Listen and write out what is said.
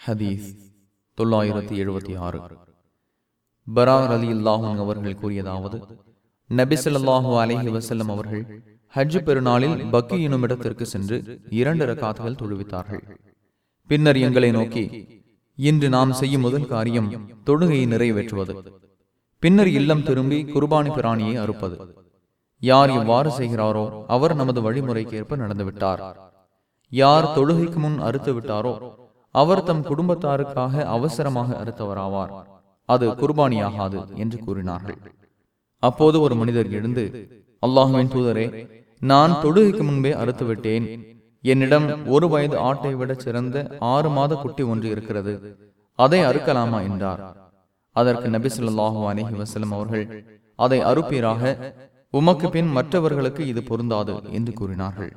ஹதீஸ் தொள்ளாயிரத்தி எழுபத்தி ஆறு. பரார் அலி அல்லாஹூன் அவர்கள் கூறியதாவது நபிசல்லாஹு அலஹி வசல்லம் அவர்கள் ஹஜ் பெருநாளில் பக்கி எனும் இடத்திற்கு சென்று இரண்டு ரகாத்துகள் தொழுவித்தார்கள். பின்னர் எங்களை நோக்கி இன்று நாம் செய்யும் முதல் காரியம் தொழுகையை நிறைவேற்றுவது. பின்னர் இல்லம் திரும்பி குர்பானி பிராணியை அறுப்பது. யார் இவ்வாறு செய்கிறாரோ அவர் நமது வழிமுறைக்கேற்ப நடந்துவிட்டார். யார் தொழுகைக்கு முன் அறுத்து விட்டாரோ அவர் தம் குடும்பத்தாருக்காக அவசரமாக அறுத்தவராவார். அது குர்பானியாகாது என்று கூறினார்கள். அப்போது ஒரு மனிதர் எழுந்து அல்லாஹுவின் தூதரே நான் தொழுகைக்கு முன்பே அறுத்து விட்டேன் என்னிடம் ஒரு வயது ஆட்டை விட சிறந்த ஆறு மாத குட்டி ஒன்று இருக்கிறது. அதை அறுக்கலாமா? என்றார். அதற்கு நபி சொல்லாஹு அலஹி வசலம் அவர்கள் அதை அறுப்பீராக? உமக்கு பின் மற்றவர்களுக்கு இது பொருந்தாது என்று கூறினார்கள்.